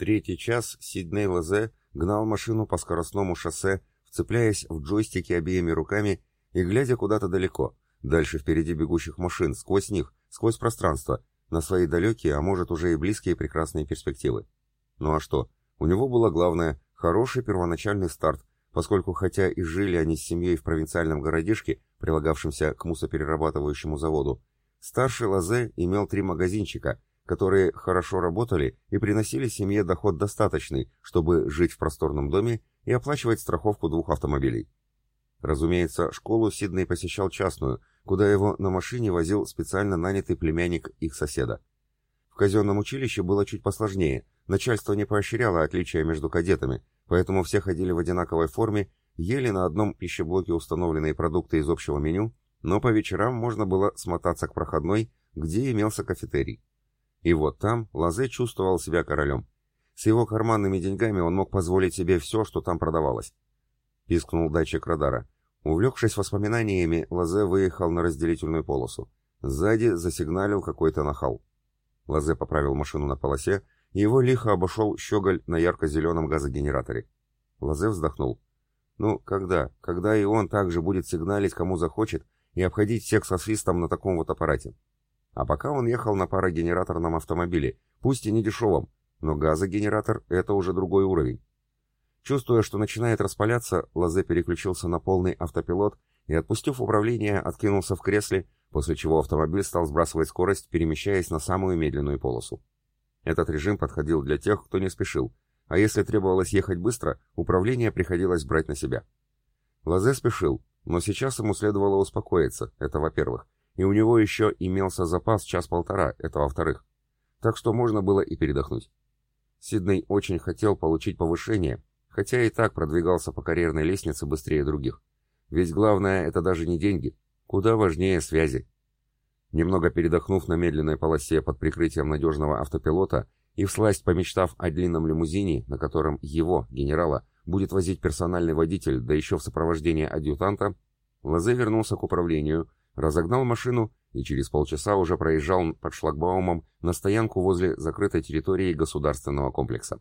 Третий час Сидней Лазе гнал машину по скоростному шоссе, вцепляясь в джойстики обеими руками и глядя куда-то далеко, дальше впереди бегущих машин, сквозь них, сквозь пространство, на свои далекие, а может уже и близкие прекрасные перспективы. Ну а что? У него было главное – хороший первоначальный старт, поскольку хотя и жили они с семьей в провинциальном городишке, прилагавшемся к мусоперерабатывающему заводу, старший Лазе имел три магазинчика, которые хорошо работали и приносили семье доход достаточный, чтобы жить в просторном доме и оплачивать страховку двух автомобилей. Разумеется, школу Сидней посещал частную, куда его на машине возил специально нанятый племянник их соседа. В казенном училище было чуть посложнее, начальство не поощряло отличия между кадетами, поэтому все ходили в одинаковой форме, ели на одном пищеблоке установленные продукты из общего меню, но по вечерам можно было смотаться к проходной, где имелся кафетерий. И вот там Лазе чувствовал себя королем. С его карманными деньгами он мог позволить себе все, что там продавалось. Пискнул датчик радара. Увлекшись воспоминаниями, Лазе выехал на разделительную полосу. Сзади засигналил какой-то нахал. Лазе поправил машину на полосе, и его лихо обошел щеголь на ярко-зеленом газогенераторе. Лазе вздохнул. Ну, когда? Когда и он также будет сигналить, кому захочет, и обходить всех со свистом на таком вот аппарате. А пока он ехал на парогенераторном автомобиле, пусть и не дешевом, но газогенератор — это уже другой уровень. Чувствуя, что начинает распаляться, Лазе переключился на полный автопилот и, отпустив управление, откинулся в кресле, после чего автомобиль стал сбрасывать скорость, перемещаясь на самую медленную полосу. Этот режим подходил для тех, кто не спешил, а если требовалось ехать быстро, управление приходилось брать на себя. Лазе спешил, но сейчас ему следовало успокоиться, это во-первых, и у него еще имелся запас час-полтора, это во-вторых. Так что можно было и передохнуть. Сидней очень хотел получить повышение, хотя и так продвигался по карьерной лестнице быстрее других. Ведь главное это даже не деньги, куда важнее связи. Немного передохнув на медленной полосе под прикрытием надежного автопилота и всласть помечтав о длинном лимузине, на котором его, генерала, будет возить персональный водитель, да еще в сопровождении адъютанта, Лазе вернулся к управлению, разогнал машину и через полчаса уже проезжал под шлагбаумом на стоянку возле закрытой территории государственного комплекса.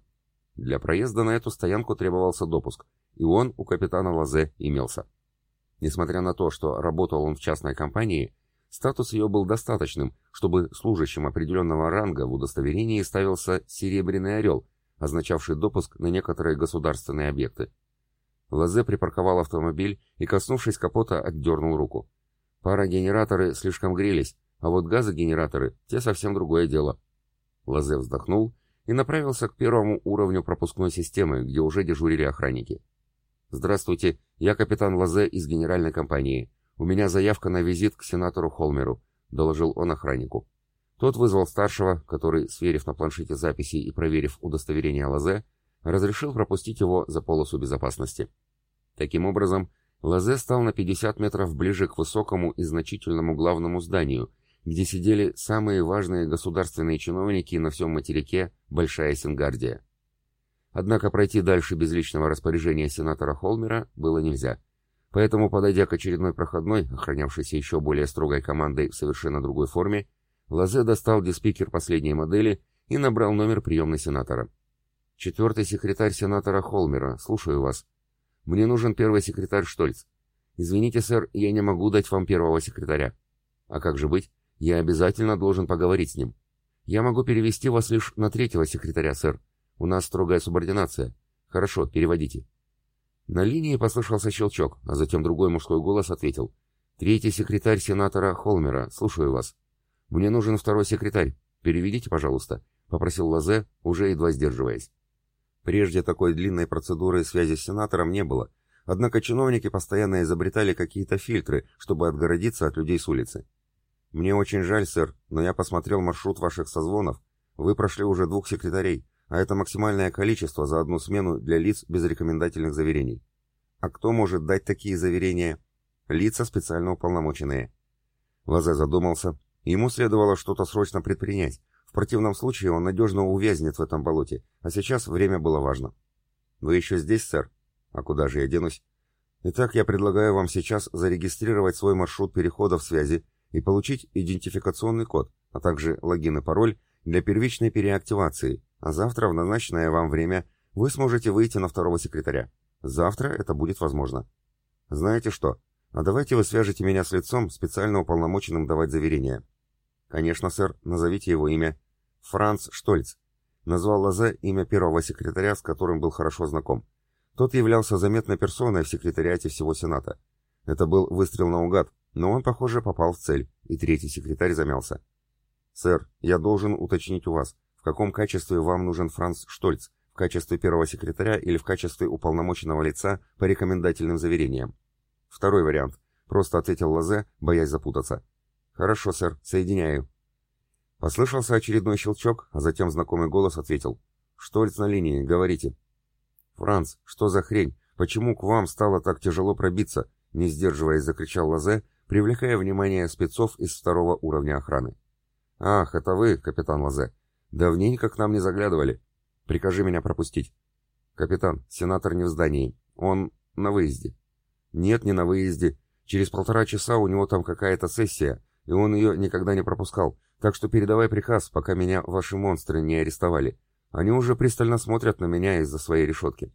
Для проезда на эту стоянку требовался допуск, и он у капитана Лазе имелся. Несмотря на то, что работал он в частной компании, статус ее был достаточным, чтобы служащим определенного ранга в удостоверении ставился «серебряный орел», означавший допуск на некоторые государственные объекты. Лазе припарковал автомобиль и, коснувшись капота, отдернул руку. Парогенераторы слишком грелись, а вот газогенераторы — те совсем другое дело. Лазе вздохнул и направился к первому уровню пропускной системы, где уже дежурили охранники. «Здравствуйте, я капитан Лазе из генеральной компании. У меня заявка на визит к сенатору Холмеру», — доложил он охраннику. Тот вызвал старшего, который, сверив на планшете записи и проверив удостоверение Лазе, разрешил пропустить его за полосу безопасности. Таким образом, Лазе стал на 50 метров ближе к высокому и значительному главному зданию, где сидели самые важные государственные чиновники на всем материке Большая Сингардия. Однако пройти дальше без личного распоряжения сенатора Холмера было нельзя. Поэтому, подойдя к очередной проходной, охранявшейся еще более строгой командой в совершенно другой форме, Лазе достал диспикер последней модели и набрал номер приемной сенатора. «Четвертый секретарь сенатора Холмера, слушаю вас. Мне нужен первый секретарь Штольц. Извините, сэр, я не могу дать вам первого секретаря. А как же быть? Я обязательно должен поговорить с ним. Я могу перевести вас лишь на третьего секретаря, сэр. У нас строгая субординация. Хорошо, переводите». На линии послышался щелчок, а затем другой мужской голос ответил. «Третий секретарь сенатора Холмера, слушаю вас». «Мне нужен второй секретарь. Переведите, пожалуйста», — попросил Лазе, уже едва сдерживаясь. Прежде такой длинной процедуры связи с сенатором не было, однако чиновники постоянно изобретали какие-то фильтры, чтобы отгородиться от людей с улицы. «Мне очень жаль, сэр, но я посмотрел маршрут ваших созвонов. Вы прошли уже двух секретарей, а это максимальное количество за одну смену для лиц без рекомендательных заверений. А кто может дать такие заверения? Лица специально уполномоченные». Лазе задумался, Ему следовало что-то срочно предпринять. В противном случае он надежно увязнет в этом болоте, а сейчас время было важно. «Вы еще здесь, сэр?» «А куда же я денусь?» «Итак, я предлагаю вам сейчас зарегистрировать свой маршрут перехода в связи и получить идентификационный код, а также логин и пароль для первичной переактивации, а завтра в назначенное вам время вы сможете выйти на второго секретаря. Завтра это будет возможно. Знаете что? А давайте вы свяжете меня с лицом, специально уполномоченным давать заверения. Конечно, сэр, назовите его имя. Франц Штольц. Назвал Лазе имя первого секретаря, с которым был хорошо знаком. Тот являлся заметной персоной в секретариате всего Сената. Это был выстрел наугад, но он, похоже, попал в цель, и третий секретарь замялся. «Сэр, я должен уточнить у вас, в каком качестве вам нужен Франц Штольц, качестве первого секретаря или в качестве уполномоченного лица по рекомендательным заверениям. Второй вариант. Просто ответил Лазе, боясь запутаться. Хорошо, сэр, соединяю. Послышался очередной щелчок, а затем знакомый голос ответил. Штольц на линии, говорите. Франц, что за хрень? Почему к вам стало так тяжело пробиться? Не сдерживаясь, закричал Лазе, привлекая внимание спецов из второго уровня охраны. «Ах, это вы, капитан Лазе. Давненько к нам не заглядывали. Прикажи меня пропустить. Капитан, сенатор не в здании. Он на выезде. Нет, не на выезде. Через полтора часа у него там какая-то сессия, и он ее никогда не пропускал. Так что передавай приказ, пока меня ваши монстры не арестовали. Они уже пристально смотрят на меня из-за своей решетки.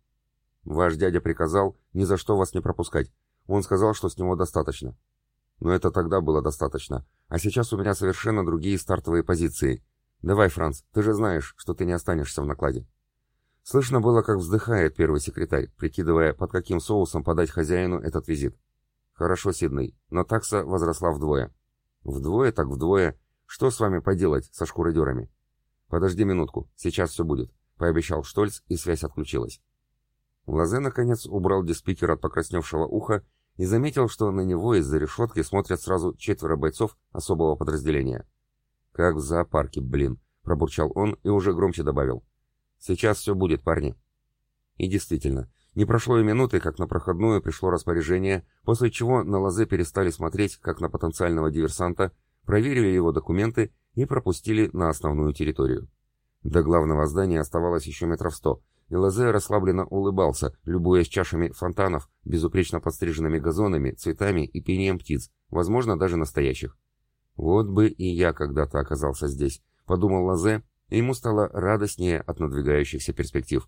Ваш дядя приказал ни за что вас не пропускать. Он сказал, что с него достаточно. Но это тогда было достаточно. А сейчас у меня совершенно другие стартовые позиции. «Давай, Франц, ты же знаешь, что ты не останешься в накладе». Слышно было, как вздыхает первый секретарь, прикидывая, под каким соусом подать хозяину этот визит. «Хорошо, Сидней, но такса возросла вдвое». «Вдвое так вдвое. Что с вами поделать со шкуродерами?» «Подожди минутку, сейчас все будет», — пообещал Штольц, и связь отключилась. Лазе, наконец, убрал диспикер от покрасневшего уха и заметил, что на него из-за решетки смотрят сразу четверо бойцов особого подразделения. «Как в зоопарке, блин!» — пробурчал он и уже громче добавил. «Сейчас все будет, парни». И действительно, не прошло и минуты, как на проходную пришло распоряжение, после чего на лазе перестали смотреть, как на потенциального диверсанта, проверили его документы и пропустили на основную территорию. До главного здания оставалось еще метров сто, и Лазе расслабленно улыбался, любуясь чашами фонтанов, безупречно подстриженными газонами, цветами и пением птиц, возможно, даже настоящих. Вот бы и я когда-то оказался здесь, подумал Лазе, и ему стало радостнее от надвигающихся перспектив.